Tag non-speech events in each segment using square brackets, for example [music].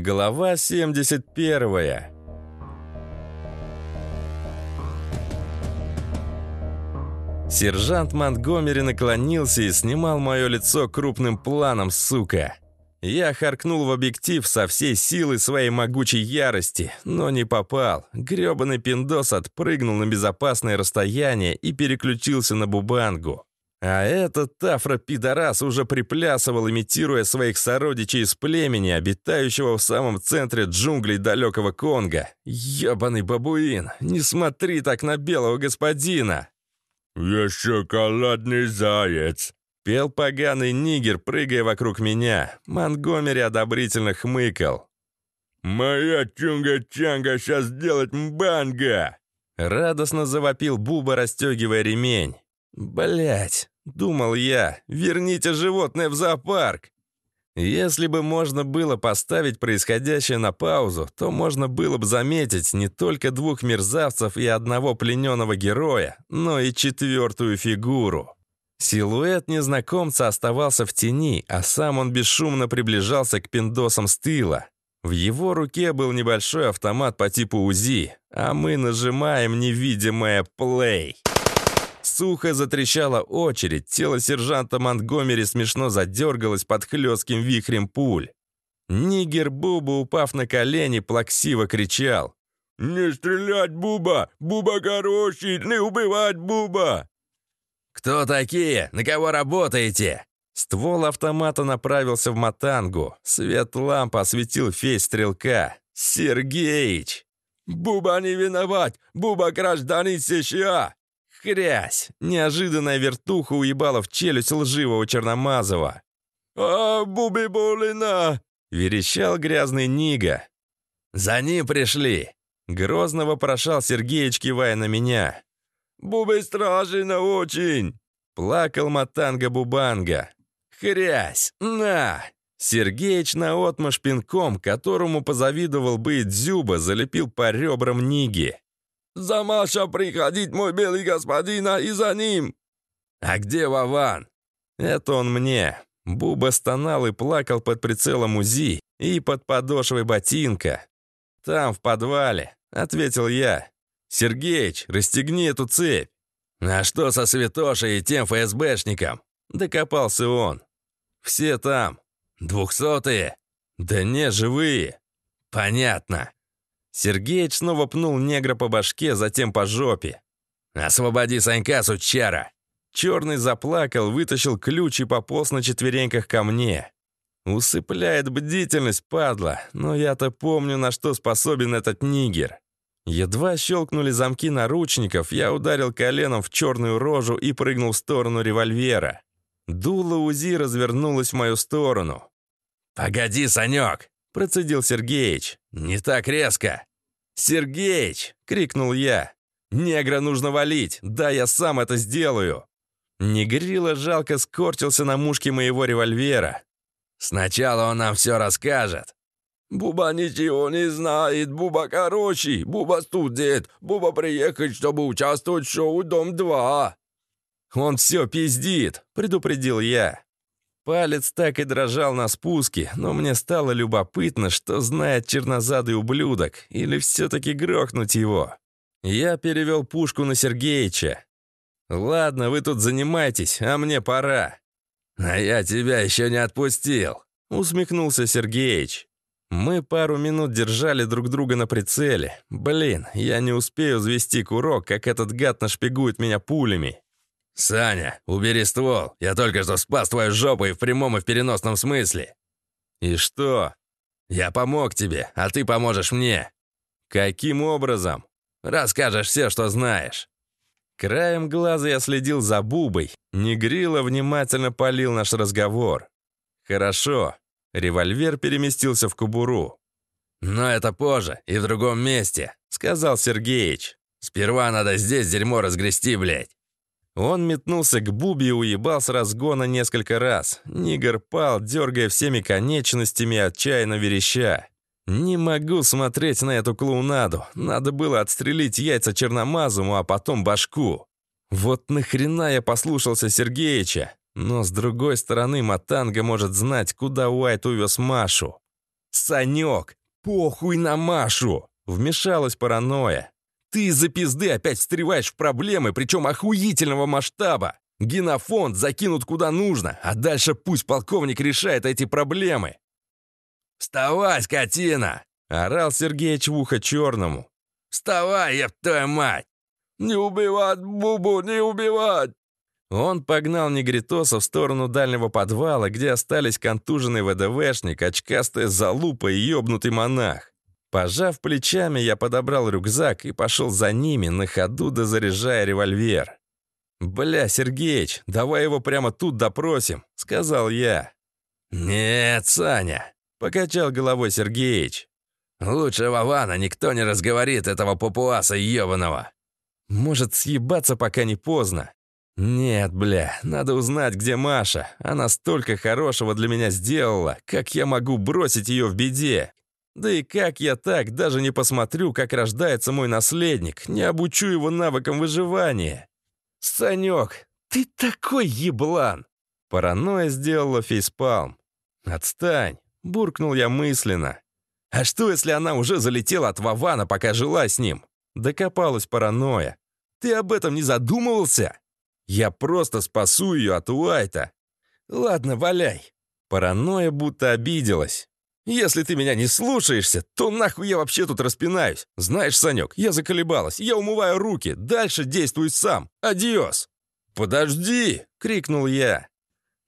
Глава 71 Сержант Монтгомери наклонился и снимал мое лицо крупным планом, сука. Я харкнул в объектив со всей силы своей могучей ярости, но не попал. Грёбаный пиндос отпрыгнул на безопасное расстояние и переключился на бубангу. А этот тафро-пидорас уже приплясывал, имитируя своих сородичей из племени, обитающего в самом центре джунглей далекого Конго. Ёбаный бабуин, не смотри так на белого господина! «Я шоколадный заяц», — пел поганый нигер, прыгая вокруг меня. Монгомери одобрительно хмыкал. «Моя чунга-чанга сейчас сделать мбанга!» Радостно завопил Буба, расстегивая ремень. Блять, думал я, верните животное в зоопарк. Если бы можно было поставить происходящее на паузу, то можно было бы заметить не только двух мерзавцев и одного плененного героя, но и четвертую фигуру. Силуэт незнакомца оставался в тени, а сам он бесшумно приближался к пиндосам с тыла. В его руке был небольшой автомат по типу УЗИ, а мы нажимаем невидимое «плей». Сухо затрещала очередь, тело сержанта Монтгомери смешно задергалось под хлестким вихрем пуль. Нигер Буба, упав на колени, плаксиво кричал. «Не стрелять, Буба! Буба хороший! Не убивать, Буба!» «Кто такие? На кого работаете?» Ствол автомата направился в Матангу. Свет лампы осветил фейс стрелка. «Сергеич!» «Буба не виноват! Буба гражданин США!» Хрясь! Неожиданная вертуха уебала в челюсть лживого Черномазова. «А, Буби Булина!» — верещал грязный Нига. «За ним пришли!» — грозно вопрошал Сергеич, кивая на меня. «Буби страшно очень!» — плакал Матанга-Бубанга. «Хрясь! На!» Сергеич наотмашь пинком, которому позавидовал бы и Дзюба, залепил по ребрам Ниги. «За Маша приходить, мой белый господина, и за ним!» «А где Вован?» «Это он мне». Буба стонал и плакал под прицелом УЗИ и под подошвой ботинка. «Там, в подвале», — ответил я. «Сергеич, расстегни эту цепь». «А что со Святошей и тем ФСБшником?» — докопался он. «Все там. Двухсотые?» «Да не, живые». «Понятно. Сергеич снова пнул негра по башке, затем по жопе. «Освободи Санька, сучара!» Черный заплакал, вытащил ключ и пополз на четвереньках ко мне. Усыпляет бдительность, падла, но я-то помню, на что способен этот нигер. Едва щелкнули замки наручников, я ударил коленом в черную рожу и прыгнул в сторону револьвера. Дуло УЗИ развернулось в мою сторону. «Погоди, Санек!» – процедил Сергеич. «Не так резко!» «Сергеич!» — крикнул я. «Негра нужно валить! Да, я сам это сделаю!» Негрила жалко скорчился на мушке моего револьвера. «Сначала он нам все расскажет». «Буба ничего не знает, Буба хороший, Буба студент, Буба приехать, чтобы участвовать в шоу «Дом-2». «Он все пиздит», — предупредил я. Палец так и дрожал на спуске, но мне стало любопытно, что знает чернозадый ублюдок, или все-таки грохнуть его. Я перевел пушку на Сергеича. «Ладно, вы тут занимайтесь, а мне пора». «А я тебя еще не отпустил», — усмехнулся Сергеич. Мы пару минут держали друг друга на прицеле. Блин, я не успею взвести курок, как этот гад нашпигует меня пулями. «Саня, убери ствол. Я только что спас твою жопу и в прямом, и в переносном смысле». «И что?» «Я помог тебе, а ты поможешь мне». «Каким образом?» «Расскажешь все, что знаешь». Краем глаза я следил за Бубой. Негрила внимательно полил наш разговор. «Хорошо». Револьвер переместился в кобуру. «Но это позже и в другом месте», — сказал Сергеич. «Сперва надо здесь дерьмо разгрести, блядь». Он метнулся к Буби и уебал с разгона несколько раз. Нигер пал, дергая всеми конечностями, отчаянно вереща. «Не могу смотреть на эту клоунаду. Надо было отстрелить яйца черномазому, а потом башку. Вот нахрена я послушался Сергеича? Но с другой стороны, Матанга может знать, куда Уайт увез Машу. «Санек, похуй на Машу!» — вмешалась паранойя. «Ты из-за пизды опять встреваешь в проблемы, причем охуительного масштаба. Генофонд закинут куда нужно, а дальше пусть полковник решает эти проблемы». «Вставай, скотина!» — орал Сергеич в ухо черному. «Вставай, еб твою мать! Не убивать, Бубу, не убивать!» Он погнал негритоса в сторону дальнего подвала, где остались контуженный ВДВшник, очкастая залупа и ёбнутый монах. Пожав плечами, я подобрал рюкзак и пошел за ними, на ходу дозаряжая револьвер. «Бля, Сергеич, давай его прямо тут допросим», — сказал я. «Нет, Саня», — покачал головой Сергеич. «Лучше Вована никто не разговорит этого папуаса ебаного». «Может, съебаться, пока не поздно?» «Нет, бля, надо узнать, где Маша. Она столько хорошего для меня сделала. Как я могу бросить ее в беде? Да и как я так даже не посмотрю, как рождается мой наследник, не обучу его навыкам выживания? Санек, ты такой еблан!» Паранойя сделала фейспалм. «Отстань!» — буркнул я мысленно. «А что, если она уже залетела от Вавана, пока жила с ним?» Докопалась паранойя. «Ты об этом не задумывался?» Я просто спасу ее от Уайта. Ладно, валяй. Паранойя будто обиделась. Если ты меня не слушаешься, то нахуй я вообще тут распинаюсь. Знаешь, Санек, я заколебалась, я умываю руки, дальше действуй сам. Адиос. «Подожди!» — крикнул я.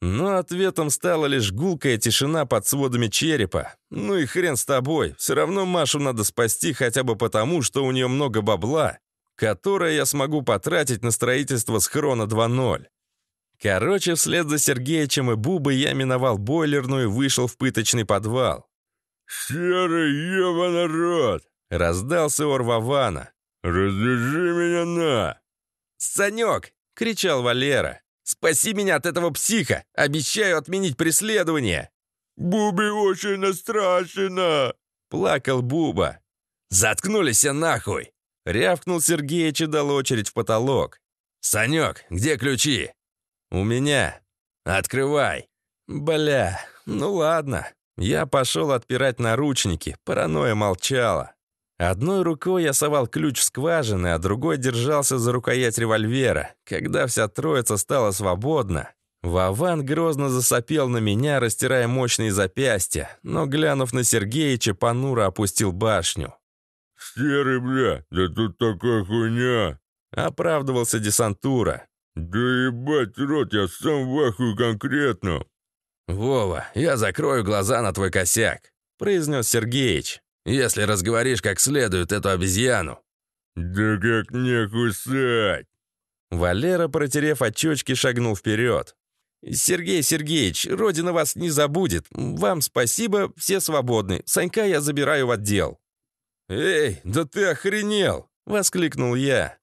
Но ответом стала лишь гулкая тишина под сводами черепа. Ну и хрен с тобой, все равно Машу надо спасти хотя бы потому, что у нее много бабла, которое я смогу потратить на строительство схрона 2.0. Короче, вслед за Сергеичем и Бубой я миновал бойлерную и вышел в пыточный подвал. «Серый ева народ!» — раздался ор Вавана. «Развяжи меня на!» «Санек!» — кричал Валера. «Спаси меня от этого психа! Обещаю отменить преследование!» «Бубе очень настрашено!» — плакал Буба. «Заткнулись нахуй!» Рявкнул Сергеич и дал очередь в потолок. «Санек, где ключи?» «У меня». «Открывай». «Бля, ну ладно». Я пошел отпирать наручники, паранойя молчала. Одной рукой я совал ключ в скважины, а другой держался за рукоять револьвера. Когда вся троица стала свободна, Вован грозно засопел на меня, растирая мощные запястья, но, глянув на Сергеича, понуро опустил башню. «Серый, бля, да тут такая хуйня!» — оправдывался десантура. «Да ебать рот, я сам в конкретно!» «Вова, я закрою глаза на твой косяк», — произнес Сергеич. «Если разговоришь как следует эту обезьяну». «Да как не кусать!» Валера, протерев очечки, шагнул вперед. «Сергей Сергеевич, Родина вас не забудет. Вам спасибо, все свободны. Санька я забираю в отдел». «Эй, да ты охренел!» — воскликнул я.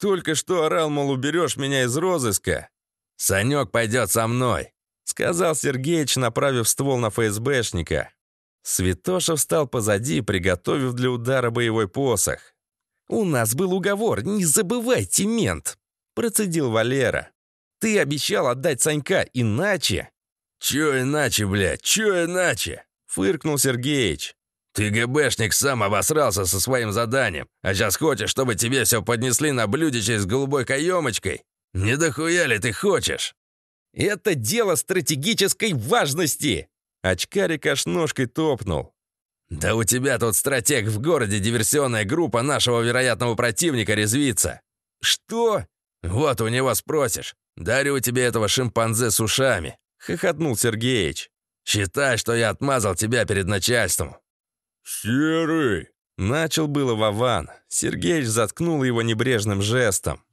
«Только что орал, мол, уберешь меня из розыска». «Санек пойдет со мной», — сказал Сергеич, направив ствол на ФСБшника. Святошев встал позади, приготовив для удара боевой посох. «У нас был уговор, не забывайте, мент!» — процедил Валера. «Ты обещал отдать Санька, иначе...» «Чё иначе, блядь, чё иначе?» — фыркнул Сергеич. «Ты ГБшник сам обосрался со своим заданием, а сейчас хочешь, чтобы тебе все поднесли на блюдечке с голубой каемочкой? Не дохуя ли ты хочешь?» «Это дело стратегической важности!» Очкарик аж ножкой топнул. «Да у тебя тут стратег в городе диверсионная группа нашего вероятного противника резвится». «Что?» «Вот у него спросишь. Дарю тебе этого шимпанзе с ушами», — хохотнул Сергеич. «Считай, что я отмазал тебя перед начальством. «Серый!» Начал было Вован. Сергеич заткнул его небрежным жестом.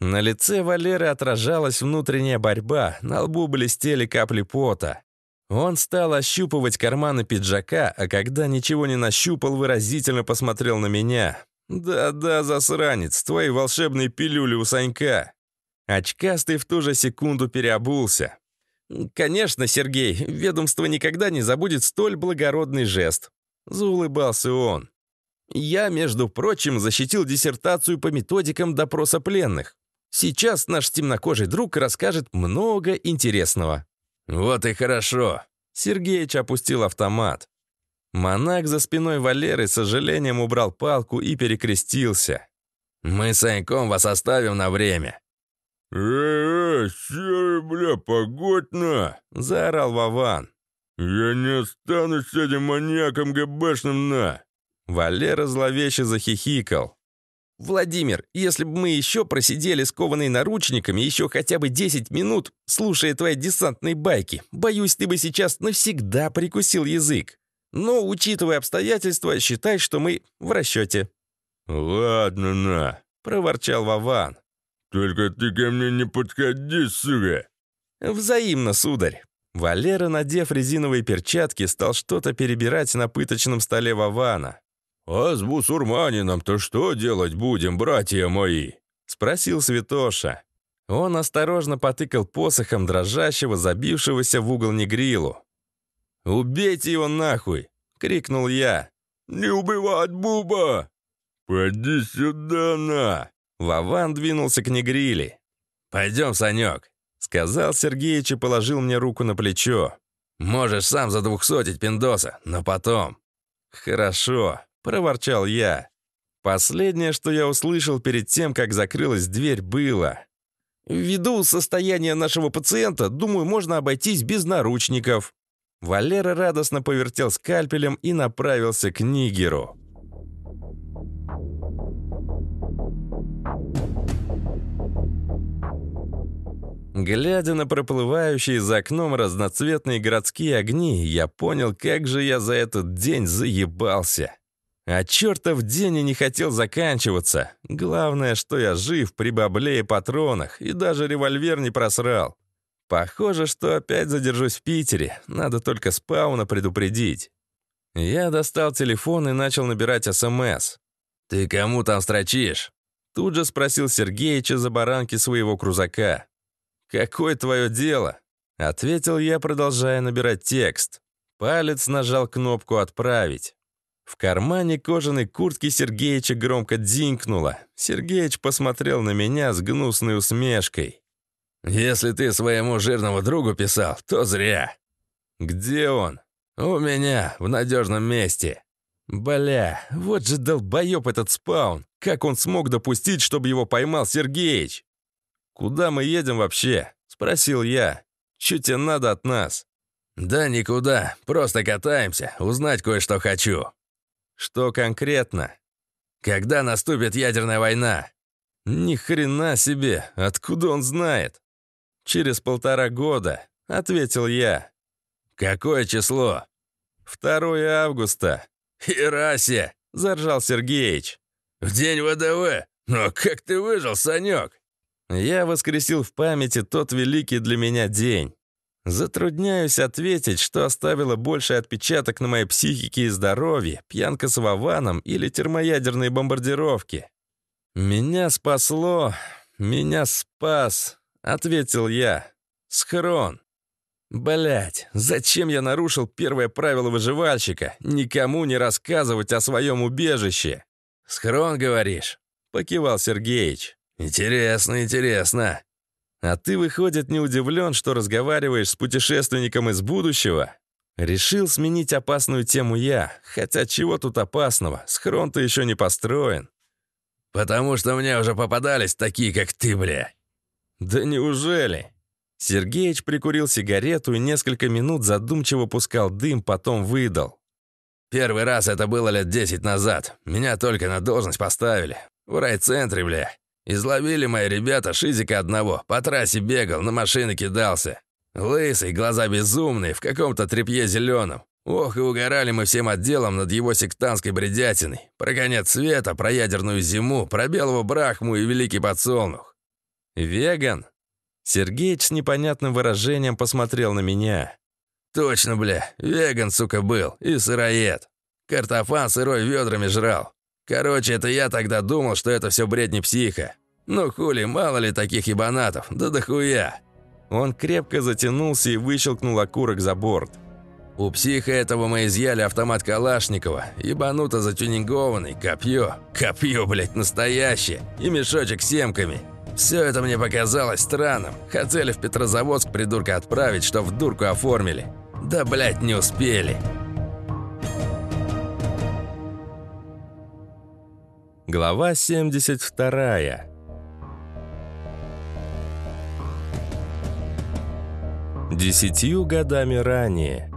На лице Валеры отражалась внутренняя борьба, на лбу блестели капли пота. Он стал ощупывать карманы пиджака, а когда ничего не нащупал, выразительно посмотрел на меня. «Да-да, засранец, твои волшебные пилюли у Санька». Очкастый в ту же секунду переобулся. «Конечно, Сергей, ведомство никогда не забудет столь благородный жест. Заулыбался он. Я, между прочим, защитил диссертацию по методикам допроса пленных. Сейчас наш темнокожий друг расскажет много интересного. Вот и хорошо. Сергеич опустил автомат. Монах за спиной Валеры с сожалением убрал палку и перекрестился. «Мы с Саньком вас оставим на время». «Э-э, серый, бля, погодь на!» — заорал Вован. «Я не останусь с этим маньяком ГБшным на!» Валера зловеще захихикал. «Владимир, если бы мы еще просидели скованные наручниками еще хотя бы 10 минут, слушая твои десантные байки, боюсь, ты бы сейчас навсегда прикусил язык. Но, учитывая обстоятельства, считай, что мы в расчете». «Ладно, на», — проворчал Вован. «Только ты ко мне не подходи, сука!» «Взаимно, сударь». Валера, надев резиновые перчатки, стал что-то перебирать на пыточном столе Вована. «А с бусурманином-то что делать будем, братья мои?» — спросил Святоша. Он осторожно потыкал посохом дрожащего, забившегося в угол негрилу. «Убейте его нахуй!» — крикнул я. «Не убивать, Буба!» «Поди сюда, на!» Вован двинулся к негрили. «Пойдем, Санек», — сказал Сергеич и положил мне руку на плечо. «Можешь сам задвухсотить пиндоса, но потом». «Хорошо», проворчал я. Последнее, что я услышал перед тем, как закрылась дверь, было. «Ввиду состояния нашего пациента, думаю, можно обойтись без наручников». Валера радостно повертел скальпелем и направился к Нигеру. Глядя на проплывающие за окном разноцветные городские огни, я понял, как же я за этот день заебался. А чертов день и не хотел заканчиваться. Главное, что я жив при бабле и патронах, и даже револьвер не просрал. Похоже, что опять задержусь в Питере, надо только спауна предупредить. Я достал телефон и начал набирать СМС. «Ты кому там строчишь?» Тут же спросил Сергеича за баранки своего крузака. «Какое твое дело?» Ответил я, продолжая набирать текст. Палец нажал кнопку «Отправить». В кармане кожаной куртки Сергеича громко дзинкнуло. Сергеич посмотрел на меня с гнусной усмешкой. «Если ты своему жирному другу писал, то зря». «Где он?» «У меня, в надежном месте». «Бля, вот же долбоеб этот спаун! Как он смог допустить, чтобы его поймал Сергеич?» «Куда мы едем вообще?» — спросил я. «Чё тебе надо от нас?» «Да никуда, просто катаемся, узнать кое-что хочу». Что конкретно? Когда наступит ядерная война? Ни хрена себе, откуда он знает? Через полтора года, ответил я. Какое число? 2 августа. Херасе, заржал Сергеич. В день ВДВ? Но как ты выжил, Санек? Я воскресил в памяти тот великий для меня день. Затрудняюсь ответить, что оставило больший отпечаток на моей психике и здоровье, пьянка с Вованом или термоядерные бомбардировки. «Меня спасло, меня спас», — ответил я. «Схрон». Блять, зачем я нарушил первое правило выживальщика? Никому не рассказывать о своем убежище. «Схрон, говоришь?» — покивал Сергеич. «Интересно, интересно. А ты, выходит, не удивлен, что разговариваешь с путешественником из будущего? Решил сменить опасную тему я, хотя чего тут опасного, схрон-то еще не построен. Потому что мне уже попадались такие, как ты, бля. Да неужели? Сергеич прикурил сигарету и несколько минут задумчиво пускал дым, потом выдал. Первый раз это было лет десять назад. Меня только на должность поставили. В райцентре, бля. Изловили мои ребята шизика одного, по трассе бегал, на машины кидался. Лысый, глаза безумные, в каком-то тряпье зеленом. Ох, и угорали мы всем отделом над его сектантской бредятиной. Про конец света, про ядерную зиму, про белого брахму и великий подсолнух. «Веган?» Сергеич с непонятным выражением посмотрел на меня. «Точно, бля, веган, сука, был, и сыроед. Картофан сырой ведрами жрал. Короче, это я тогда думал, что это все бредни психа. Ну хули, мало ли таких ебанатов, да дохуя. Он крепко затянулся и выщелкнул окурок за борт. У психа этого мы изъяли автомат Калашникова, ебануто затюнингованный, копье, копье, блядь, настоящее, и мешочек с семками. Все это мне показалось странным. Хотели в Петрозаводск придурка отправить, что в дурку оформили. Да, блядь, не успели. Глава 72. Десятью годами ранее.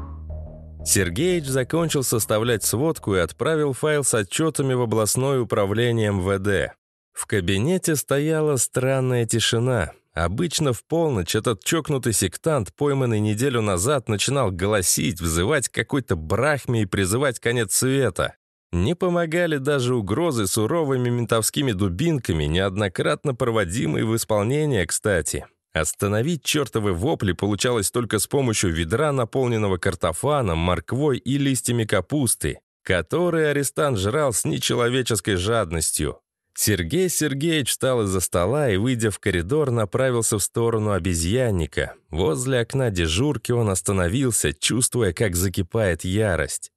Сергеич закончил составлять сводку и отправил файл с отчетами в областное управление МВД. В кабинете стояла странная тишина. Обычно в полночь этот чокнутый сектант, пойманный неделю назад, начинал голосить, взывать какой-то брахме и призывать конец света. Не помогали даже угрозы суровыми ментовскими дубинками, неоднократно проводимые в исполнение, кстати. Остановить чертовы вопли получалось только с помощью ведра, наполненного картофаном, морквой и листьями капусты, которые арестант жрал с нечеловеческой жадностью. Сергей Сергеевич встал из-за стола и, выйдя в коридор, направился в сторону обезьянника. Возле окна дежурки он остановился, чувствуя, как закипает ярость.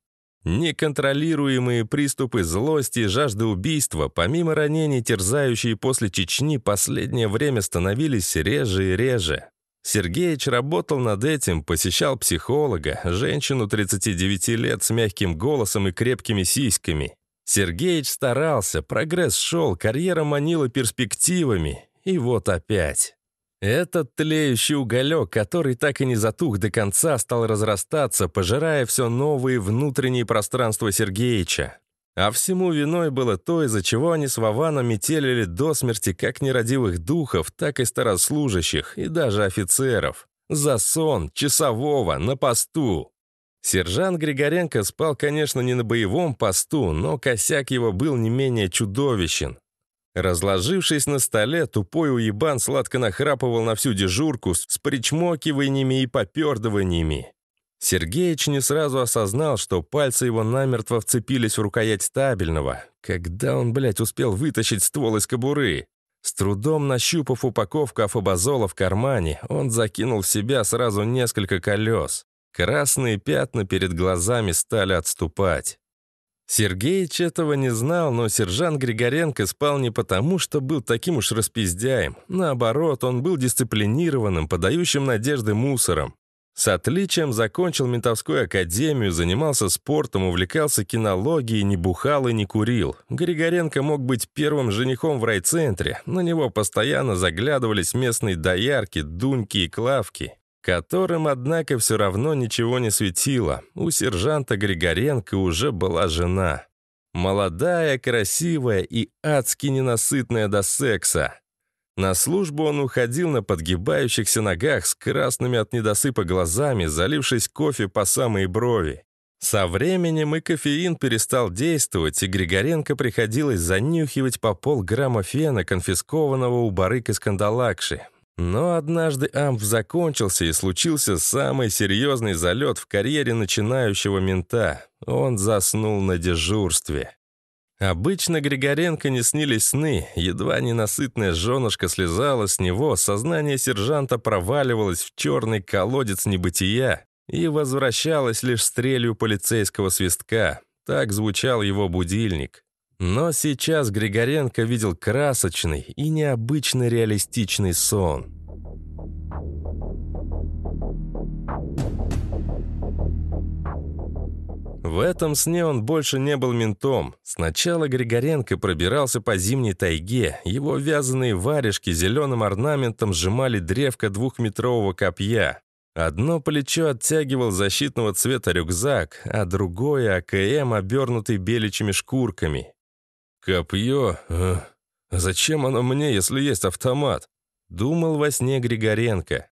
Неконтролируемые приступы злости и жажды убийства, помимо ранений, терзающие после Чечни, последнее время становились реже и реже. Сергеич работал над этим, посещал психолога, женщину 39 лет с мягким голосом и крепкими сиськами. Сергеич старался, прогресс шел, карьера манила перспективами. И вот опять. Этот тлеющий уголек, который так и не затух до конца, стал разрастаться, пожирая все новые внутренние пространства Сергеича. А всему виной было то, из-за чего они с Вованом метелили до смерти как нерадивых духов, так и старослужащих, и даже офицеров. За сон, часового, на посту. Сержант Григоренко спал, конечно, не на боевом посту, но косяк его был не менее чудовищен. Разложившись на столе, тупой уебан сладко нахрапывал на всю дежурку с причмокиваниями и попердываниями. Сергеич не сразу осознал, что пальцы его намертво вцепились в рукоять стабильного. Когда он, блядь, успел вытащить ствол из кобуры? С трудом нащупав упаковку афобазола в кармане, он закинул в себя сразу несколько колес. Красные пятна перед глазами стали отступать. Сергеич этого не знал, но сержант Григоренко спал не потому, что был таким уж распиздяем. Наоборот, он был дисциплинированным, подающим надежды мусором. С отличием закончил ментовскую академию, занимался спортом, увлекался кинологией, не бухал и не курил. Григоренко мог быть первым женихом в райцентре. На него постоянно заглядывались местные доярки, дуньки и клавки которым, однако, все равно ничего не светило. У сержанта Григоренко уже была жена. Молодая, красивая и адски ненасытная до секса. На службу он уходил на подгибающихся ногах с красными от недосыпа глазами, залившись кофе по самые брови. Со временем и кофеин перестал действовать, и Григоренко приходилось занюхивать по полграмма фена, конфискованного у барыка Скандалакши. Но однажды амп закончился, и случился самый серьезный залет в карьере начинающего мента. Он заснул на дежурстве. Обычно Григоренко не снились сны, едва ненасытная женушка слезала с него, сознание сержанта проваливалось в черный колодец небытия и возвращалось лишь стрелью полицейского свистка. Так звучал его будильник. Но сейчас Григоренко видел красочный и необычно реалистичный сон. В этом сне он больше не был ментом. Сначала Григоренко пробирался по зимней тайге. Его вязаные варежки зеленым орнаментом сжимали древко двухметрового копья. Одно плечо оттягивал защитного цвета рюкзак, а другое — АКМ, обернутый беличьими шкурками. «Копье? Э, зачем оно мне, если есть автомат?» Думал во сне Григоренко.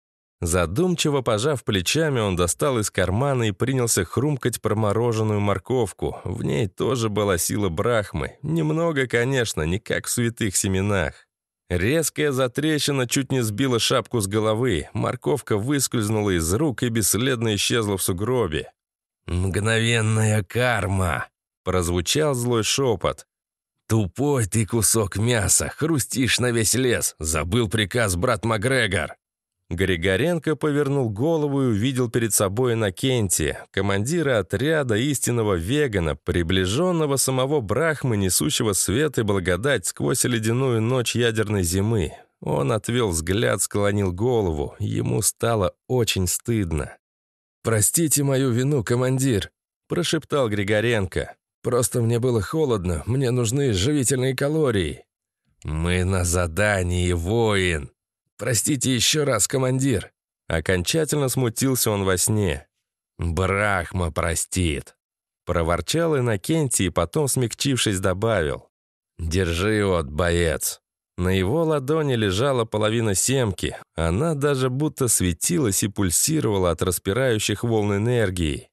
Задумчиво пожав плечами, он достал из кармана и принялся хрумкать промороженную морковку. В ней тоже была сила брахмы. Немного, конечно, не как в святых семенах. Резкая затрещина чуть не сбила шапку с головы. Морковка выскользнула из рук и бесследно исчезла в сугробе. «Мгновенная карма!» — прозвучал злой шепот. «Тупой ты кусок мяса, хрустишь на весь лес. Забыл приказ брат Макгрегор». Григоренко повернул голову и увидел перед собой Иннокентия, командира отряда истинного вегана, приближенного самого Брахмы, несущего свет и благодать сквозь ледяную ночь ядерной зимы. Он отвел взгляд, склонил голову. Ему стало очень стыдно. «Простите мою вину, командир», — прошептал Григоренко. Просто мне было холодно, мне нужны живительные калории». «Мы на задании, воин!» «Простите еще раз, командир!» Окончательно смутился он во сне. «Брахма простит!» Проворчал Иннокентий и потом, смягчившись, добавил. «Держи вот, боец!» На его ладони лежала половина семки. Она даже будто светилась и пульсировала от распирающих волн энергии.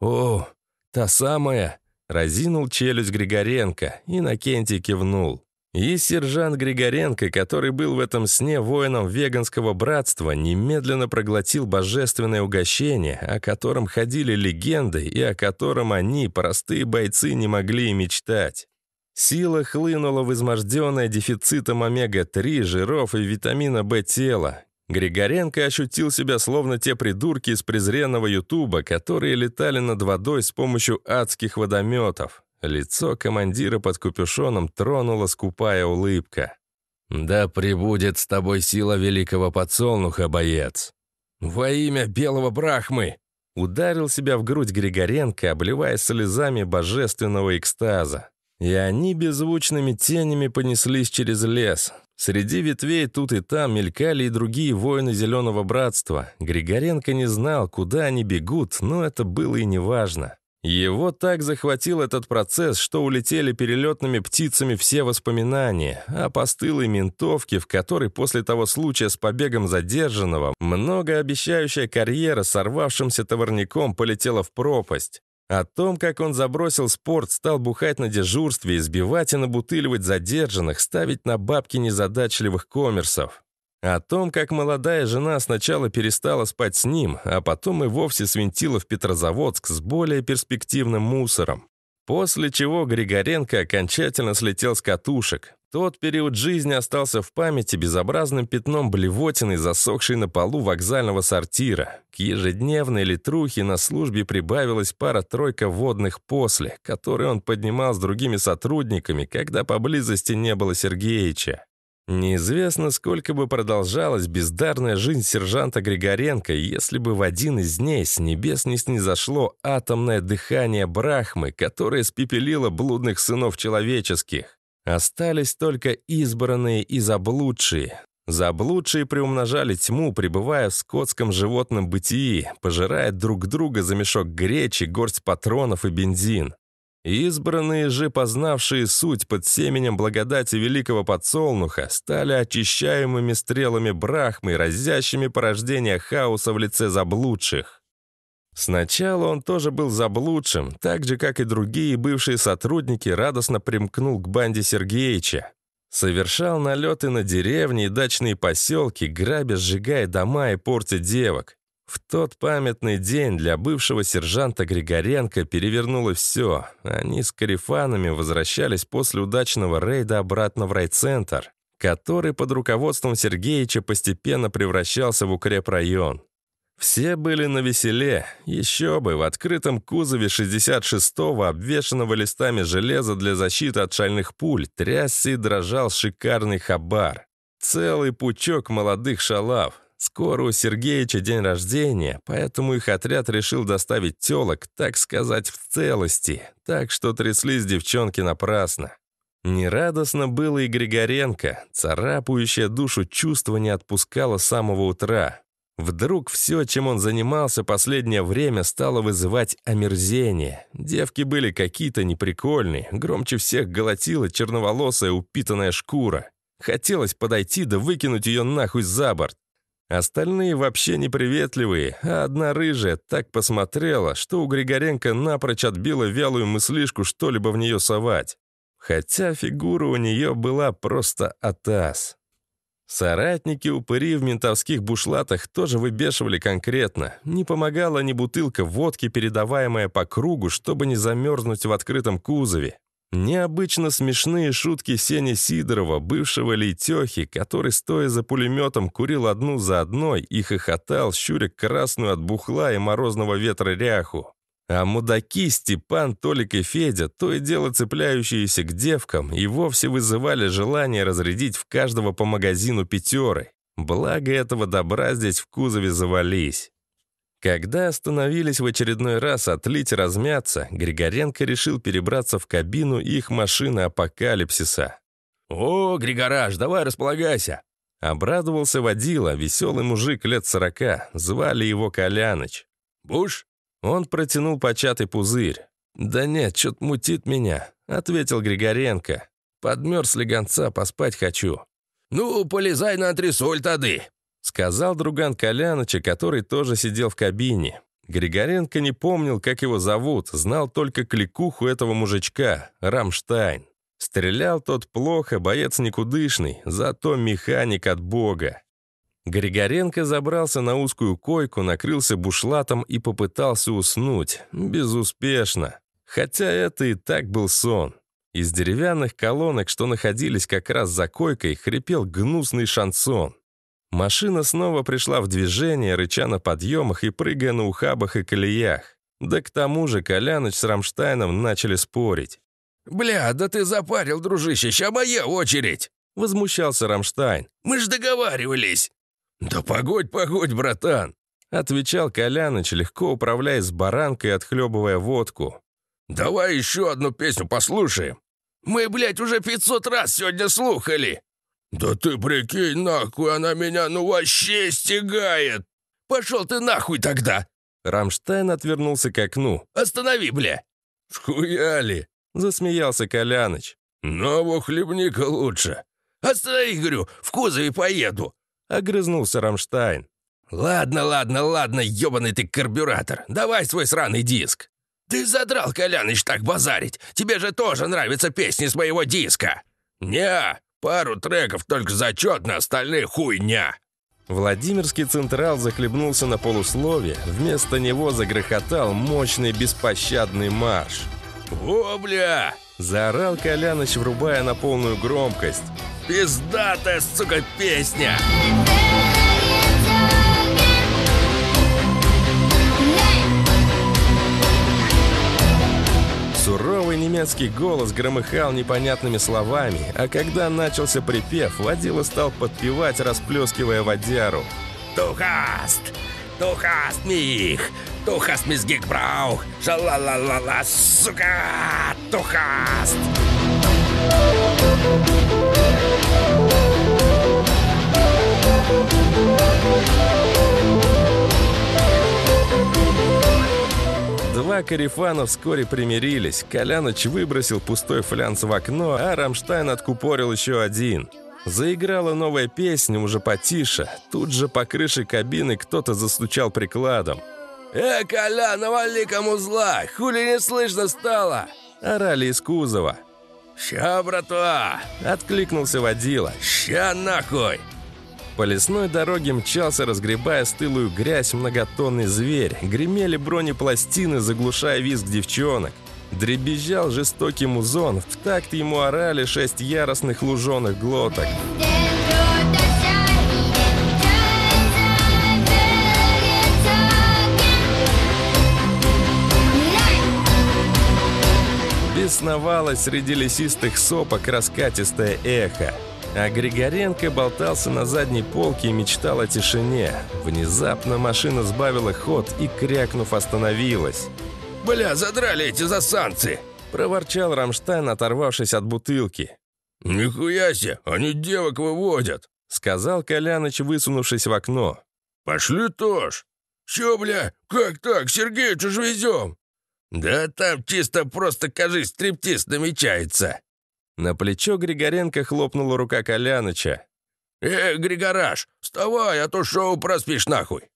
«О, та самая!» — разинул челюсть Григоренко, и Накентий кивнул. И сержант Григоренко, который был в этом сне воином веганского братства, немедленно проглотил божественное угощение, о котором ходили легенды и о котором они, простые бойцы, не могли и мечтать. Сила хлынула в изможденное дефицитом омега-3, жиров и витамина В тело. Григоренко ощутил себя словно те придурки из презренного Ютуба, которые летали над водой с помощью адских водометов. Лицо командира под капюшоном тронула скупая улыбка. «Да пребудет с тобой сила великого подсолнуха, боец!» «Во имя белого брахмы!» Ударил себя в грудь Григоренко, обливаясь слезами божественного экстаза. И они беззвучными тенями понеслись через лес. Среди ветвей тут и там мелькали и другие воины Зеленого Братства. Григоренко не знал, куда они бегут, но это было и неважно. Его так захватил этот процесс, что улетели перелетными птицами все воспоминания о постылой ментовке, в которой после того случая с побегом задержанного многообещающая карьера сорвавшимся товарником полетела в пропасть. О том, как он забросил спорт, стал бухать на дежурстве, избивать и набутыливать задержанных, ставить на бабки незадачливых коммерсов. О том, как молодая жена сначала перестала спать с ним, а потом и вовсе свинтила в Петрозаводск с более перспективным мусором. После чего Григоренко окончательно слетел с катушек. Тот период жизни остался в памяти безобразным пятном блевотины, засохшей на полу вокзального сортира. К ежедневной литрухе на службе прибавилась пара-тройка водных после, которые он поднимал с другими сотрудниками, когда поблизости не было Сергеича. Неизвестно, сколько бы продолжалась бездарная жизнь сержанта Григоренко, если бы в один из дней с небес не снизошло атомное дыхание Брахмы, которое спепелило блудных сынов человеческих. Остались только избранные и заблудшие. Заблудшие приумножали тьму, пребывая в скотском животном бытии, пожирая друг друга за мешок гречи, горсть патронов и бензин. Избранные же, познавшие суть под семенем благодати великого подсолнуха, стали очищаемыми стрелами брахмы, разящими порождения хаоса в лице заблудших. Сначала он тоже был заблудшим, так же, как и другие бывшие сотрудники, радостно примкнул к банде Сергеича. Совершал налеты на деревни и дачные поселки, грабя, сжигая дома и портя девок. В тот памятный день для бывшего сержанта Григоренко перевернуло все. Они с карифанами возвращались после удачного рейда обратно в райцентр, который под руководством Сергеича постепенно превращался в укрепрайон. Все были на веселе, еще бы, в открытом кузове 66-го, обвешанного листами железа для защиты от шальных пуль, трясся и дрожал шикарный хабар. Целый пучок молодых шалав, Скоро у Сергеича день рождения, поэтому их отряд решил доставить телок, так сказать, в целости, так что тряслись девчонки напрасно. Нерадостно было и Григоренко, царапающее душу чувство не отпускало с самого утра. Вдруг все, чем он занимался последнее время, стало вызывать омерзение. Девки были какие-то неприкольные, громче всех голотила черноволосая упитанная шкура. Хотелось подойти да выкинуть ее нахуй за борт. Остальные вообще неприветливые, а одна рыжая так посмотрела, что у Григоренко напрочь отбила вялую мыслишку что-либо в нее совать. Хотя фигура у нее была просто атас. Соратники-упыри в ментовских бушлатах тоже выбешивали конкретно. Не помогала ни бутылка водки, передаваемая по кругу, чтобы не замерзнуть в открытом кузове. Необычно смешные шутки Сени Сидорова, бывшего лейтехи, который, стоя за пулеметом, курил одну за одной и хохотал, щуря красную от бухла и морозного ветра ряху. А мудаки Степан, Толик и Федя, то и дело цепляющиеся к девкам, и вовсе вызывали желание разрядить в каждого по магазину пятеры. Благо этого добра здесь в кузове завались. Когда остановились в очередной раз отлить и размяться, Григоренко решил перебраться в кабину их машины апокалипсиса. «О, Григораж, давай располагайся!» Обрадовался водила, веселый мужик лет сорока, звали его Коляныч. «Буш?» Он протянул початый пузырь. «Да нет, что-то мутит меня», — ответил Григоренко. «Подмерз легонца, поспать хочу». «Ну, полезай на антресоль тады», Сказал друган Коляныча, который тоже сидел в кабине. Григоренко не помнил, как его зовут, знал только кликуху этого мужичка, Рамштайн. Стрелял тот плохо, боец никудышный, зато механик от бога. Григоренко забрался на узкую койку, накрылся бушлатом и попытался уснуть. Безуспешно. Хотя это и так был сон. Из деревянных колонок, что находились как раз за койкой, хрипел гнусный шансон. Машина снова пришла в движение, рыча на подъемах и прыгая на ухабах и колеях. Да к тому же Коляныч с Рамштайном начали спорить. «Бля, да ты запарил, дружище, ща моя очередь!» Возмущался Рамштайн. «Мы ж договаривались!» «Да погодь, погодь, братан!» Отвечал Коляныч, легко управляясь с баранкой отхлебывая водку. «Давай еще одну песню послушаем. Мы, блядь, уже 500 раз сегодня слухали!» «Да ты прикинь, нахуй, она меня ну вообще стегает! Пошел ты нахуй тогда!» Рамштайн отвернулся к окну. «Останови, бля!» «Схуяли!» — засмеялся Коляныч. «Нового хлебника лучше!» «Останови, говорю, в кузове поеду!» — огрызнулся Рамштайн. «Ладно, ладно, ладно, ебаный ты карбюратор, давай свой сраный диск!» «Ты задрал, Коляныч, так базарить! Тебе же тоже нравятся песни с моего диска!» «Не, Пару треков только зачетно, остальные хуйня!» Владимирский Централ захлебнулся на полуслове, вместо него загрохотал мощный беспощадный марш. «О, бля!» – заорал Коляныч, врубая на полную громкость. «Пиздатая, сука, песня!» Суровый немецкий голос громыхал непонятными словами, а когда начался припев, водила стал подпевать, расплескивая водяру. «Du hast, du hast mich, du hast mich gebraucht, шалалалала, сука, du hast!» Два карифана вскоре примирились. Коляныч выбросил пустой флянц в окно, а Рамштайн откупорил еще один. Заиграла новая песня, уже потише. Тут же по крыше кабины кто-то застучал прикладом. «Э, Коля, навали кому зла! Хули не слышно стало!» Орали из кузова. «Ща, братва!» — откликнулся водила. «Ща нахуй!» По лесной дороге мчался, разгребая стылую грязь, многотонный зверь. Гремели бронепластины, заглушая визг девчонок. Дребезжал жестокий музон, в такт ему орали шесть яростных луженых глоток. Бесновалось среди лесистых сопок раскатистое эхо. А Григоренко болтался на задней полке и мечтал о тишине. Внезапно машина сбавила ход и, крякнув, остановилась. «Бля, задрали эти засанцы!» – проворчал Рамштайн, оторвавшись от бутылки. «Нихуя себе, они девок выводят!» – сказал Коляныч, высунувшись в окно. «Пошли тоже!» «Чё, бля, как так? Сергеича же везем!» «Да там чисто просто, кажись, стриптиз намечается!» На плечо Григоренко хлопнула рука Коляныча. «Э, Григораш, вставай, а то шоу проспишь нахуй!»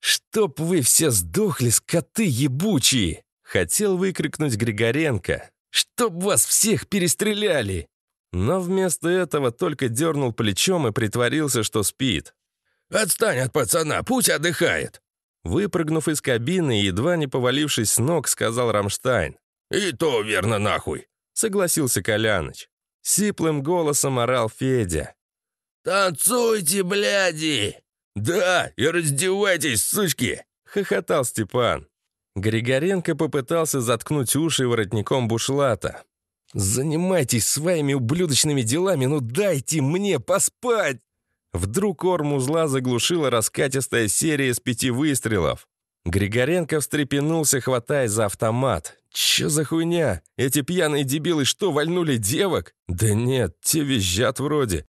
«Чтоб вы все сдохли, скоты ебучие!» Хотел выкрикнуть Григоренко. «Чтоб вас всех перестреляли!» Но вместо этого только дернул плечом и притворился, что спит. «Отстань от пацана, пусть отдыхает!» Выпрыгнув из кабины и едва не повалившись с ног, сказал Рамштайн. «И то верно нахуй!» — согласился Коляныч. Сиплым голосом орал Федя. «Танцуйте, бляди!» «Да, и раздевайтесь, сучки!» — хохотал Степан. Григоренко попытался заткнуть уши воротником бушлата. «Занимайтесь своими ублюдочными делами, ну дайте мне поспать!» Вдруг орму зла заглушила раскатистая серия из пяти выстрелов. Григоренко встрепенулся, хватаясь за автомат. «Чё за хуйня? Эти пьяные дебилы что, вальнули девок? Да нет, те визжат вроде».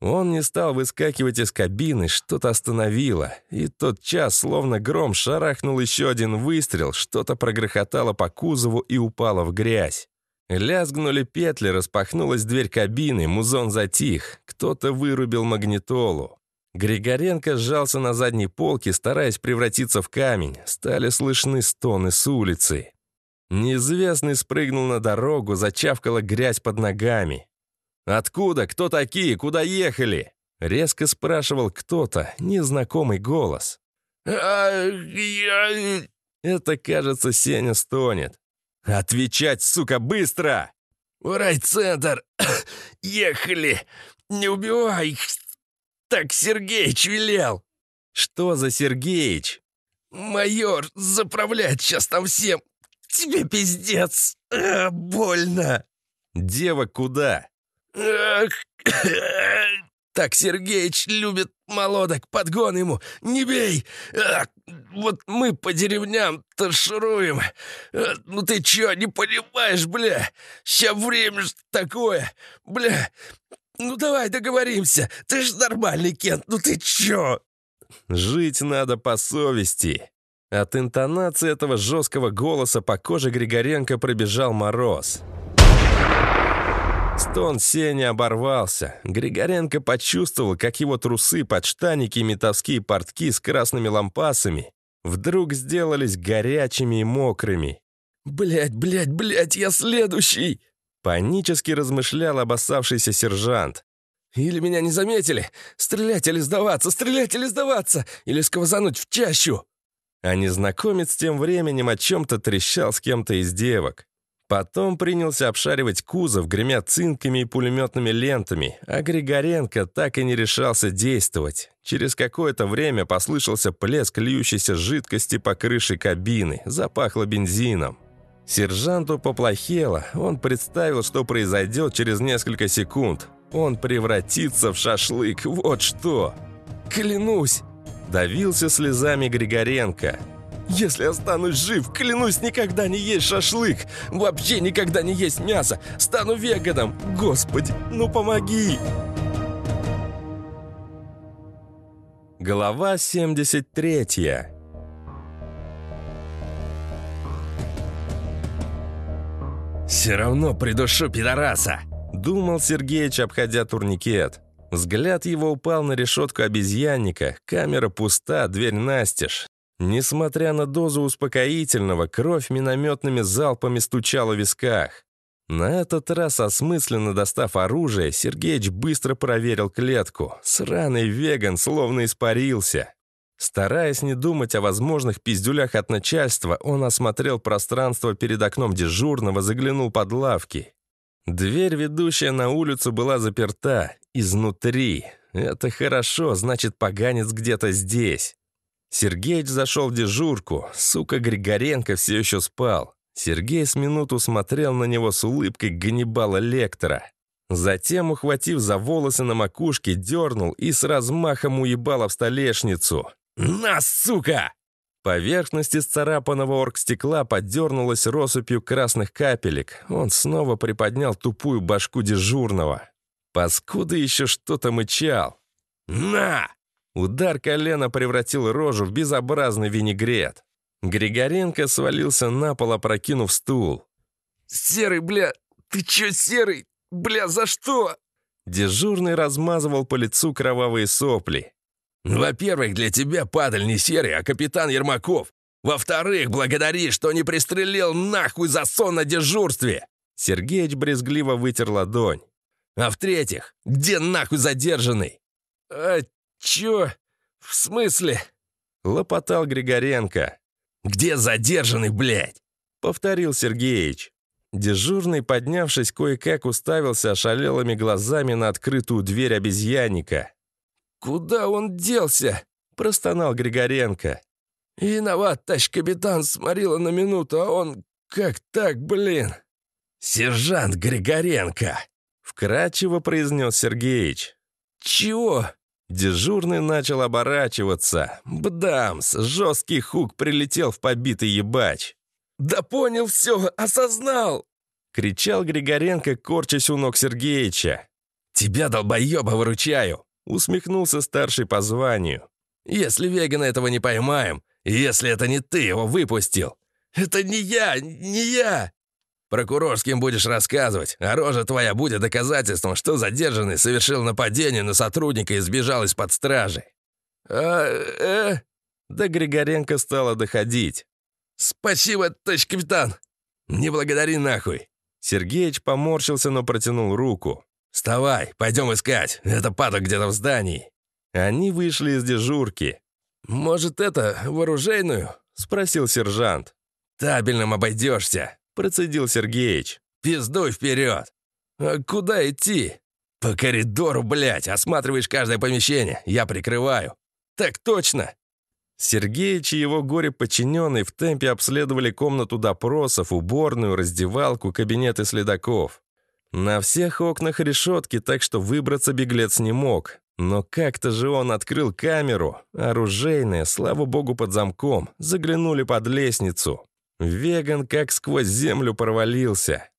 Он не стал выскакивать из кабины, что-то остановило. И тот час, словно гром, шарахнул еще один выстрел, что-то прогрохотало по кузову и упало в грязь. Лязгнули петли, распахнулась дверь кабины, музон затих. Кто-то вырубил магнитолу. Григоренко сжался на задней полке, стараясь превратиться в камень. Стали слышны стоны с улицы. Неизвестный спрыгнул на дорогу, зачавкала грязь под ногами. «Откуда? Кто такие? Куда ехали?» Резко спрашивал кто-то, незнакомый голос. Это, кажется, Сеня стонет. «Отвечать, сука, быстро!» «В райцентр! [coughs] Ехали! Не убивай их! Так Сергеич велел!» «Что за Сергеич?» «Майор заправляет сейчас там всем! Тебе пиздец! А, больно!» «Дева куда?» Так Сергеич любит молодок, подгон ему, не бей! Вот мы по деревням-то шуруем. Ну ты чё, не понимаешь, бля? Ща время такое, бля. Ну давай договоримся, ты ж нормальный, Кент, ну ты чё? Жить надо по совести. От интонации этого жесткого голоса по коже Григоренко пробежал мороз. Стон Сени оборвался. Григоренко почувствовал, как его трусы, подштаники и метовские портки с красными лампасами вдруг сделались горячими и мокрыми. «Блядь, блядь, блядь, я следующий!» Панически размышлял обоссавшийся сержант. «Или меня не заметили? Стрелять или сдаваться? Стрелять или сдаваться? Или сквозануть в чащу?» А незнакомец тем временем о чем-то трещал с кем-то из девок. Потом принялся обшаривать кузов, гремя цинками и пулеметными лентами, а Григоренко так и не решался действовать. Через какое-то время послышался плеск льющейся жидкости по крыше кабины, запахло бензином. Сержанту поплохело, он представил, что произойдет через несколько секунд. Он превратится в шашлык, вот что! «Клянусь!» – давился слезами Григоренко – если останусь жив, клянусь никогда не есть шашлык, вообще никогда не есть мясо, стану веганом. Господи, ну помоги!» Глава 73 «Все равно придушу пидораса!» Думал Сергеич, обходя турникет. Взгляд его упал на решетку обезьянника, камера пуста, дверь настежь. Несмотря на дозу успокоительного, кровь минометными залпами стучала в висках. На этот раз, осмысленно достав оружие, Сергеич быстро проверил клетку. Сраный веган словно испарился. Стараясь не думать о возможных пиздюлях от начальства, он осмотрел пространство перед окном дежурного, заглянул под лавки. Дверь, ведущая на улицу, была заперта. Изнутри. Это хорошо, значит, поганец где-то здесь. Сергеич зашел в дежурку. Сука, Григоренко все еще спал. Сергей с минуту смотрел на него с улыбкой Ганнибала Лектора. Затем, ухватив за волосы на макушке, дернул и с размахом уебал об столешницу. «На, сука!» Поверхность из царапанного оргстекла подернулась россыпью красных капелек. Он снова приподнял тупую башку дежурного. Паскуда еще что-то мычал. «На!» Удар колена превратил рожу в безобразный винегрет. Григоренко свалился на пол, опрокинув стул. «Серый, бля, ты чё, Серый? Бля, за что?» Дежурный размазывал по лицу кровавые сопли. «Во-первых, для тебя падаль не Серый, а капитан Ермаков. Во-вторых, благодари, что не пристрелил нахуй за сон на дежурстве!» Сергеич брезгливо вытер ладонь. «А в-третьих, где нахуй задержанный?» «А «Чё? В смысле?» — лопотал Григоренко. «Где задержанный, блядь?» — повторил Сергеич. Дежурный, поднявшись, кое-как уставился ошалелыми глазами на открытую дверь обезьянника. «Куда он делся?» — простонал Григоренко. «Виноват, товарищ капитан, сморила на минуту, а он... Как так, блин?» «Сержант Григоренко!» — вкратчиво произнес Сергеич. «Чего?» Дежурный начал оборачиваться. Бдамс! Жесткий хук прилетел в побитый ебач. «Да понял все, осознал!» Кричал Григоренко, корчась у ног Сергеича. «Тебя, долбоеба, выручаю!» Усмехнулся старший по званию. «Если Вегана этого не поймаем, если это не ты его выпустил, это не я, не я!» Прокурорским будешь рассказывать, а рожа твоя будет доказательством, что задержанный совершил нападение на сотрудника и сбежал из-под стражи». «А, э...» До Григоренко стало доходить. «Спасибо, товарищ капитан!» «Не благодари нахуй!» Сергеич поморщился, но протянул руку. «Вставай, пойдем искать, это падок где-то в здании». Они вышли из дежурки. «Может, это, вооружейную?» — спросил сержант. «Табельным обойдешься», — процедил Сергеич. «Пиздуй вперед!» «А куда идти?» «По коридору, блядь, осматриваешь каждое помещение, я прикрываю». «Так точно!» Сергеич и его горе-подчиненные в темпе обследовали комнату допросов, уборную, раздевалку, кабинеты следаков. На всех окнах решетки, так что выбраться беглец не мог. Но как-то же он открыл камеру. Оружейные, слава богу, под замком. Заглянули под лестницу. Веган как сквозь землю провалился.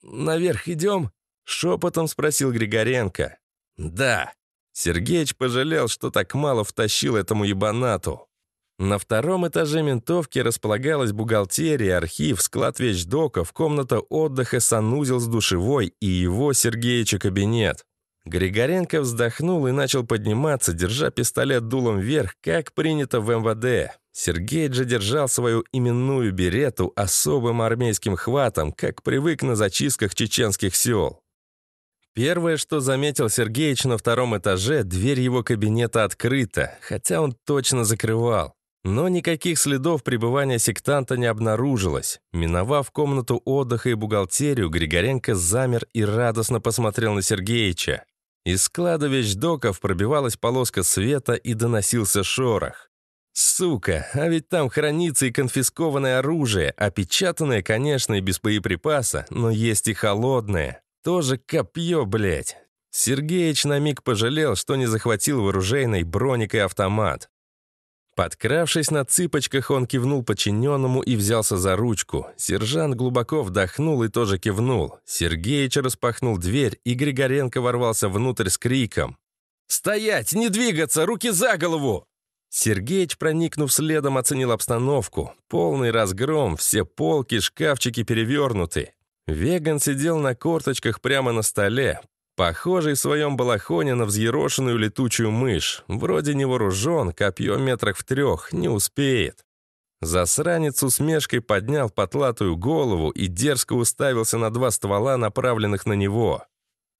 «Наверх идем?» — шепотом спросил Григоренко. «Да». Сергеич пожалел, что так мало втащил этому ебанату. На втором этаже ментовки располагалась бухгалтерия, архив, склад вещдоков, комната отдыха, санузел с душевой и его, Сергеича, кабинет. Григоренко вздохнул и начал подниматься, держа пистолет дулом вверх, как принято в МВД. Сергей же держал свою именную берету особым армейским хватом, как привык на зачистках чеченских сел. Первое, что заметил Сергеич на втором этаже, дверь его кабинета открыта, хотя он точно закрывал. Но никаких следов пребывания сектанта не обнаружилось. Миновав комнату отдыха и бухгалтерию, Григоренко замер и радостно посмотрел на Сергеича. Из склада вещдоков пробивалась полоска света и доносился шорох. Сука, а ведь там хранится и конфискованное оружие, опечатанное, конечно, и без боеприпаса, но есть и холодное. Тоже копье, блядь. Сергеич на миг пожалел, что не захватил вооружейный броник и автомат. Подкравшись на цыпочках, он кивнул подчиненному и взялся за ручку. Сержант глубоко вдохнул и тоже кивнул. Сергеич распахнул дверь, и Григоренко ворвался внутрь с криком. «Стоять! Не двигаться! Руки за голову!» Сергеич, проникнув следом, оценил обстановку. Полный разгром, все полки, шкафчики перевернуты. Веган сидел на корточках прямо на столе, Похожий в своем балахоне на взъерошенную летучую мышь. Вроде не вооружен, копье метрах в трех, не успеет. Засранец усмешкой поднял потлатую голову и дерзко уставился на два ствола, направленных на него.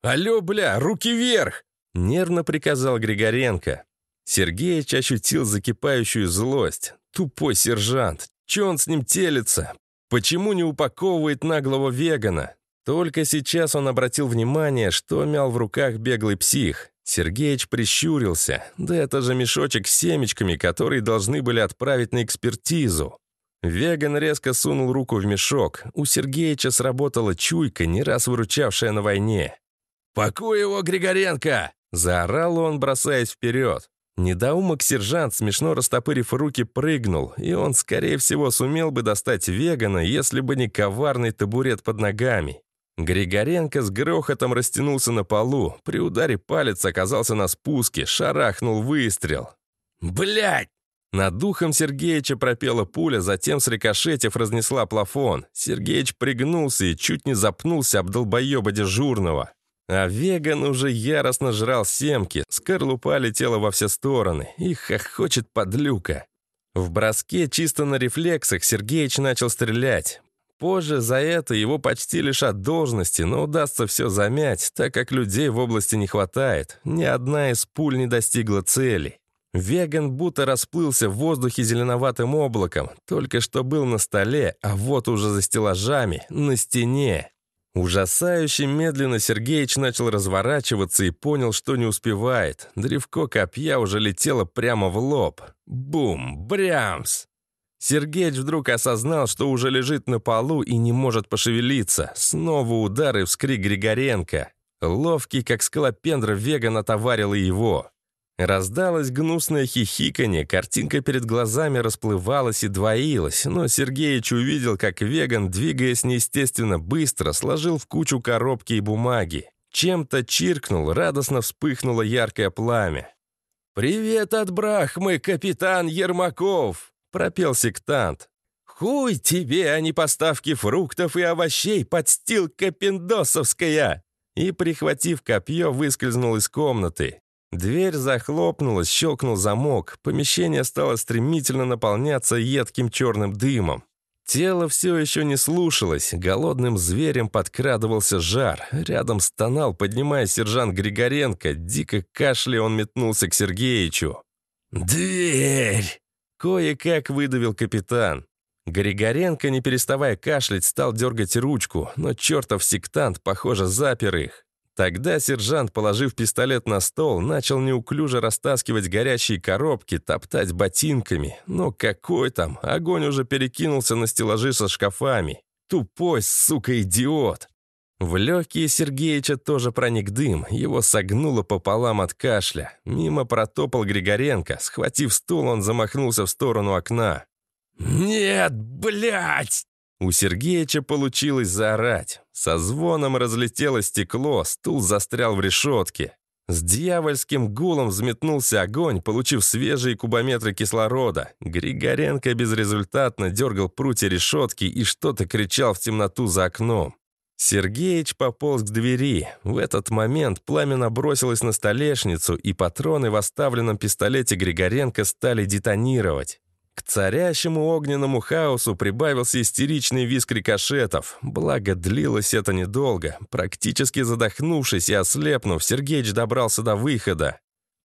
«Алло, бля, руки вверх!» — нервно приказал Григоренко. Сергеич ощутил закипающую злость. Тупой сержант. Че он с ним телится? Почему не упаковывает наглого вегана? Только сейчас он обратил внимание, что мял в руках беглый псих. Сергеич прищурился. Да это же мешочек с семечками, которые должны были отправить на экспертизу. Веган резко сунул руку в мешок. У Сергеича сработала чуйка, не раз выручавшая на войне. «Пакуй его, Григоренко!» Заорал он, бросаясь вперед. Недоумок сержант, смешно растопырив руки, прыгнул, и он, скорее всего, сумел бы достать вегана, если бы не коварный табурет под ногами. Григоренко с грохотом растянулся на полу. При ударе палец оказался на спуске, шарахнул выстрел. Блять! Над духом Сергеича пропела пуля, затем с рикошетев разнесла плафон. Сергеич пригнулся и чуть не запнулся об долбоеба дежурного. А веган уже яростно жрал семки, скорлупа летела во все стороны и хохочет подлюка. В броске чисто на рефлексах Сергеич начал стрелять. Позже за это его почти лишат должности, но удастся все замять, так как людей в области не хватает. Ни одна из пуль не достигла цели. Веган будто расплылся в воздухе зеленоватым облаком, только что был на столе, а вот уже за стеллажами, на стене. Ужасающе медленно Сергеич начал разворачиваться и понял, что не успевает. Древко копья уже летело прямо в лоб. Бум! Брямс! Сергеич вдруг осознал, что уже лежит на полу и не может пошевелиться. Снова удар и вскрик Григоренко. Ловкий, как скалопендра, веган отоварил его. Раздалось гнусное хихиканье, картинка перед глазами расплывалась и двоилась, но Сергеич увидел, как веган, двигаясь неестественно быстро, сложил в кучу коробки и бумаги. Чем-то чиркнул, радостно вспыхнуло яркое пламя. «Привет от Брахмы, капитан Ермаков!» — пропел сектант. «Хуй тебе, а не поставки фруктов и овощей, подстилка пиндосовская!» И, прихватив копье, выскользнул из комнаты. Дверь захлопнулась, щелкнул замок. Помещение стало стремительно наполняться едким черным дымом. Тело все еще не слушалось, голодным зверем подкрадывался жар. Рядом стонал, поднимая сержант Григоренко. Дико кашля он метнулся к Сергеичу. «Дверь!» — кое-как выдавил капитан. Григоренко, не переставая кашлять, стал дергать ручку, но чертов сектант, похоже, запер их. Тогда сержант, положив пистолет на стол, начал неуклюже растаскивать горящие коробки, топтать ботинками. Но какой там, огонь уже перекинулся на стеллажи со шкафами. Тупой, сука, идиот! В легкие Сергеича тоже проник дым, его согнуло пополам от кашля. Мимо протопал Григоренко, схватив стул, он замахнулся в сторону окна. «Нет, блядь!» У Сергеича получилось заорать. Со звоном разлетело стекло, стул застрял в решетке. С дьявольским гулом взметнулся огонь, получив свежие кубометры кислорода. Григоренко безрезультатно дергал прутья решетки и что-то кричал в темноту за окном. Сергеич пополз к двери. В этот момент пламя набросилось на столешницу, и патроны в оставленном пистолете Григоренко стали детонировать. К царящему огненному хаосу прибавился истеричный визг рикошетов. Благо, длилось это недолго. Практически задохнувшись и ослепнув, Сергеич добрался до выхода.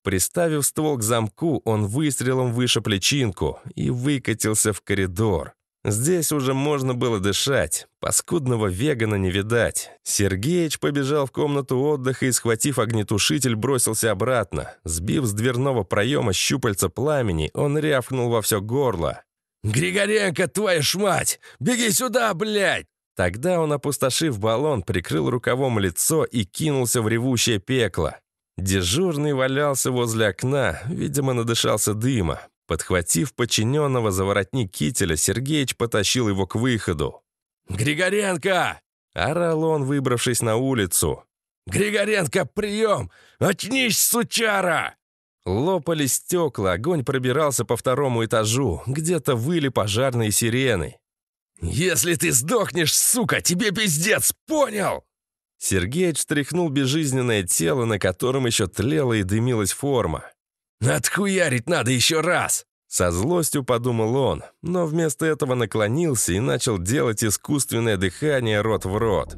Приставив ствол к замку, он выстрелом вышиб личинку и выкатился в коридор. Здесь уже можно было дышать. Паскудного вегана не видать. Сергеич побежал в комнату отдыха и, схватив огнетушитель, бросился обратно. Сбив с дверного проема щупальца пламени, он рявкнул во все горло. «Григоренко, твоя ж мать! Беги сюда, блядь!» Тогда он, опустошив баллон, прикрыл рукавом лицо и кинулся в ревущее пекло. Дежурный валялся возле окна, видимо, надышался дыма. Подхватив подчиненного за воротник кителя, Сергеич потащил его к выходу. «Григоренко!» — орал он, выбравшись на улицу. «Григоренко, прием! Очнись, сучара!» Лопали стекла, огонь пробирался по второму этажу, где-то выли пожарные сирены. «Если ты сдохнешь, сука, тебе пиздец, понял?» Сергеич встряхнул безжизненное тело, на котором еще тлела и дымилась форма. «Отхуярить надо еще раз!» Со злостью подумал он, но вместо этого наклонился и начал делать искусственное дыхание рот в рот.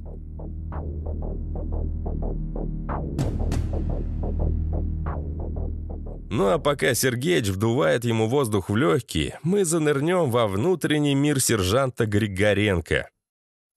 Ну а пока Сергеич вдувает ему воздух в легкие, мы занырнем во внутренний мир сержанта Григоренко.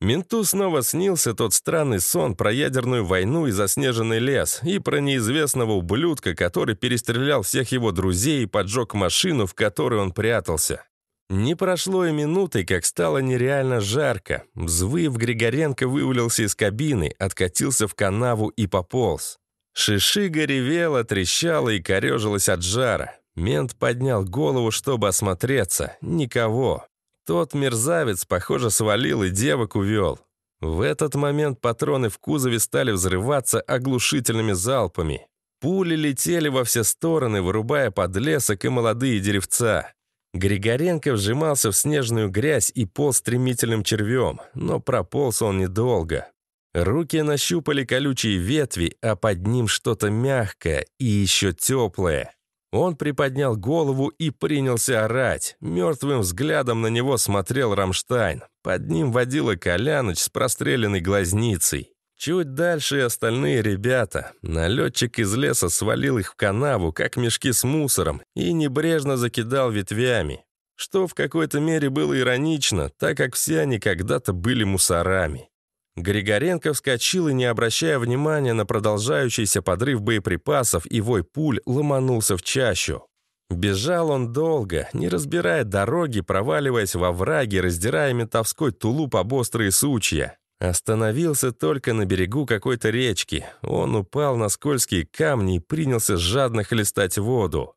Менту снова снился тот странный сон про ядерную войну и заснеженный лес, и про неизвестного ублюдка, который перестрелял всех его друзей и поджег машину, в которой он прятался. Не прошло и минуты, как стало нереально жарко. Взвыв, Григоренко вывалился из кабины, откатился в канаву и пополз. Шишига ревела, трещала и корежилась от жара. Мент поднял голову, чтобы осмотреться. Никого. Тот мерзавец, похоже, свалил и девок увел. В этот момент патроны в кузове стали взрываться оглушительными залпами. Пули летели во все стороны, вырубая подлесок и молодые деревца. Григоренко вжимался в снежную грязь и полз стремительным червем, но прополз он недолго. Руки нащупали колючие ветви, а под ним что-то мягкое и еще теплое. Он приподнял голову и принялся орать. Мертвым взглядом на него смотрел Рамштайн. Под ним водила Коляныч с простреленной глазницей. Чуть дальше и остальные ребята. Налетчик из леса свалил их в канаву, как мешки с мусором, и небрежно закидал ветвями. Что в какой-то мере было иронично, так как все они когда-то были мусорами. Григоренко вскочил и, не обращая внимания на продолжающийся подрыв боеприпасов и вой пуль, ломанулся в чащу. Бежал он долго, не разбирая дороги, проваливаясь во враги, раздирая метовской тулуп об острые сучья. Остановился только на берегу какой-то речки. Он упал на скользкие камни и принялся жадно хлестать воду.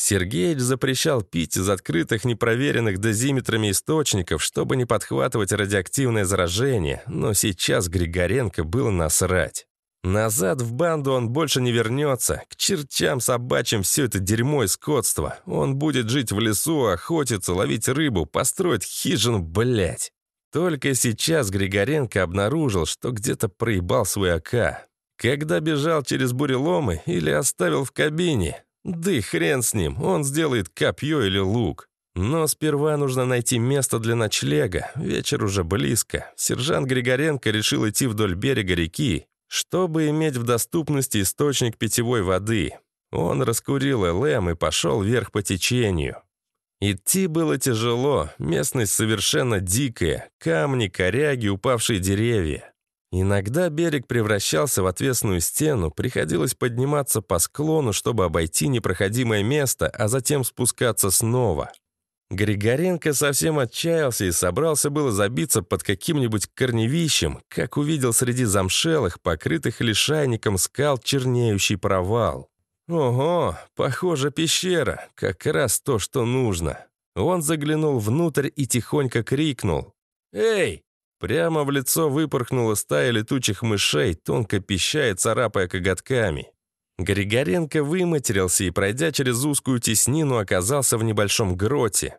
Сергеич запрещал пить из открытых непроверенных дозиметрами источников, чтобы не подхватывать радиоактивное заражение, но сейчас Григоренко было насрать. Назад в банду он больше не вернется. К чертям собачьим все это дерьмо и скотство. Он будет жить в лесу, охотиться, ловить рыбу, построить хижину, блять. Только сейчас Григоренко обнаружил, что где-то проебал свой АК. Когда бежал через буреломы или оставил в кабине. Да хрен с ним, он сделает копье или лук. Но сперва нужно найти место для ночлега. Вечер уже близко. Сержант Григоренко решил идти вдоль берега реки, чтобы иметь в доступности источник питьевой воды. Он раскурил ЛМ и пошел вверх по течению. Идти было тяжело, местность совершенно дикая, камни, коряги, упавшие деревья. Иногда берег превращался в отвесную стену, приходилось подниматься по склону, чтобы обойти непроходимое место, а затем спускаться снова. Григоренко совсем отчаялся и собрался было забиться под каким-нибудь корневищем, как увидел среди замшелых, покрытых лишайником скал чернеющий провал. Ого, похоже, пещера. Как раз то, что нужно. Он заглянул внутрь и тихонько крикнул. «Эй!» Прямо в лицо выпорхнула стая летучих мышей, тонко пищая, царапая коготками. Григоренко выматерился и, пройдя через узкую теснину, оказался в небольшом гроте.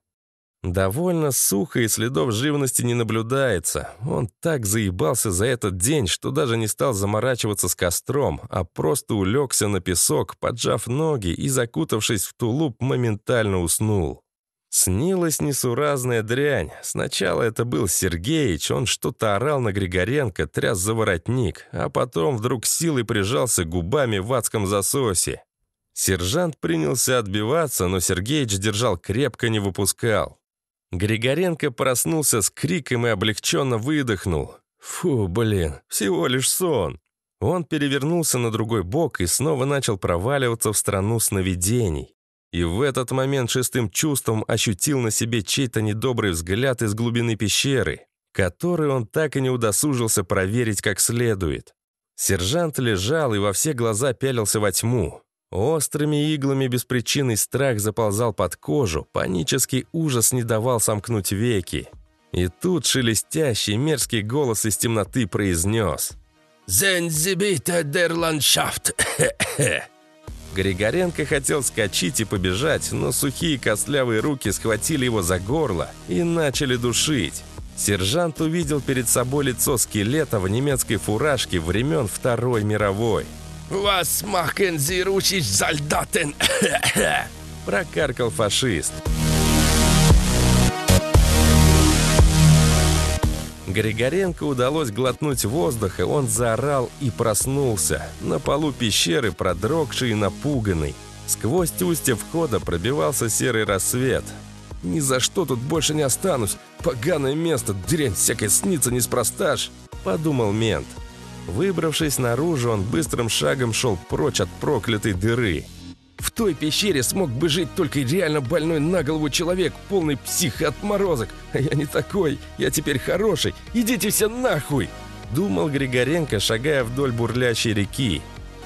Довольно сухо и следов живности не наблюдается. Он так заебался за этот день, что даже не стал заморачиваться с костром, а просто улегся на песок, поджав ноги и, закутавшись в тулуп, моментально уснул. Снилась несуразная дрянь. Сначала это был Сергеич, он что-то орал на Григоренко, тряс за воротник, а потом вдруг силой прижался губами в адском засосе. Сержант принялся отбиваться, но Сергеич держал крепко, не выпускал. Григоренко проснулся с криком и облегченно выдохнул. «Фу, блин, всего лишь сон». Он перевернулся на другой бок и снова начал проваливаться в страну сновидений. И в этот момент шестым чувством ощутил на себе чей-то недобрый взгляд из глубины пещеры, который он так и не удосужился проверить как следует. Сержант лежал и во все глаза пялился во тьму. Острыми иглами беспричинный страх заползал под кожу, панический ужас не давал сомкнуть веки. И тут шелестящий мерзкий голос из темноты произнес «Зензибита дер ландшафт!» [laughs] Григоренко хотел скачить и побежать, но сухие костлявые руки схватили его за горло и начали душить. Сержант увидел перед собой лицо скелета в немецкой фуражке времен Второй мировой – «Вас Sie ручить солдатен!» Прокаркал фашист. Григоренко удалось глотнуть воздуха, он заорал и проснулся. На полу пещеры, продрогший и напуганный. Сквозь устье входа пробивался серый рассвет. «Ни за что тут больше не останусь. Поганое место, дрянь всякой снится неспроста ж», — подумал мент. Выбравшись наружу, он быстрым шагом шел прочь от проклятой дыры. В той пещере смог бы жить только реально больной на голову человек, полный психоотморозок. А я не такой, я теперь хороший. Идите все нахуй!» Думал Григоренко, шагая вдоль бурлящей реки.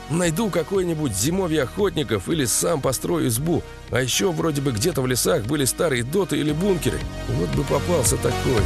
«Найду какой-нибудь зимовье охотников или сам построю избу. А еще вроде бы где-то в лесах были старые доты или бункеры. Вот бы попался такой».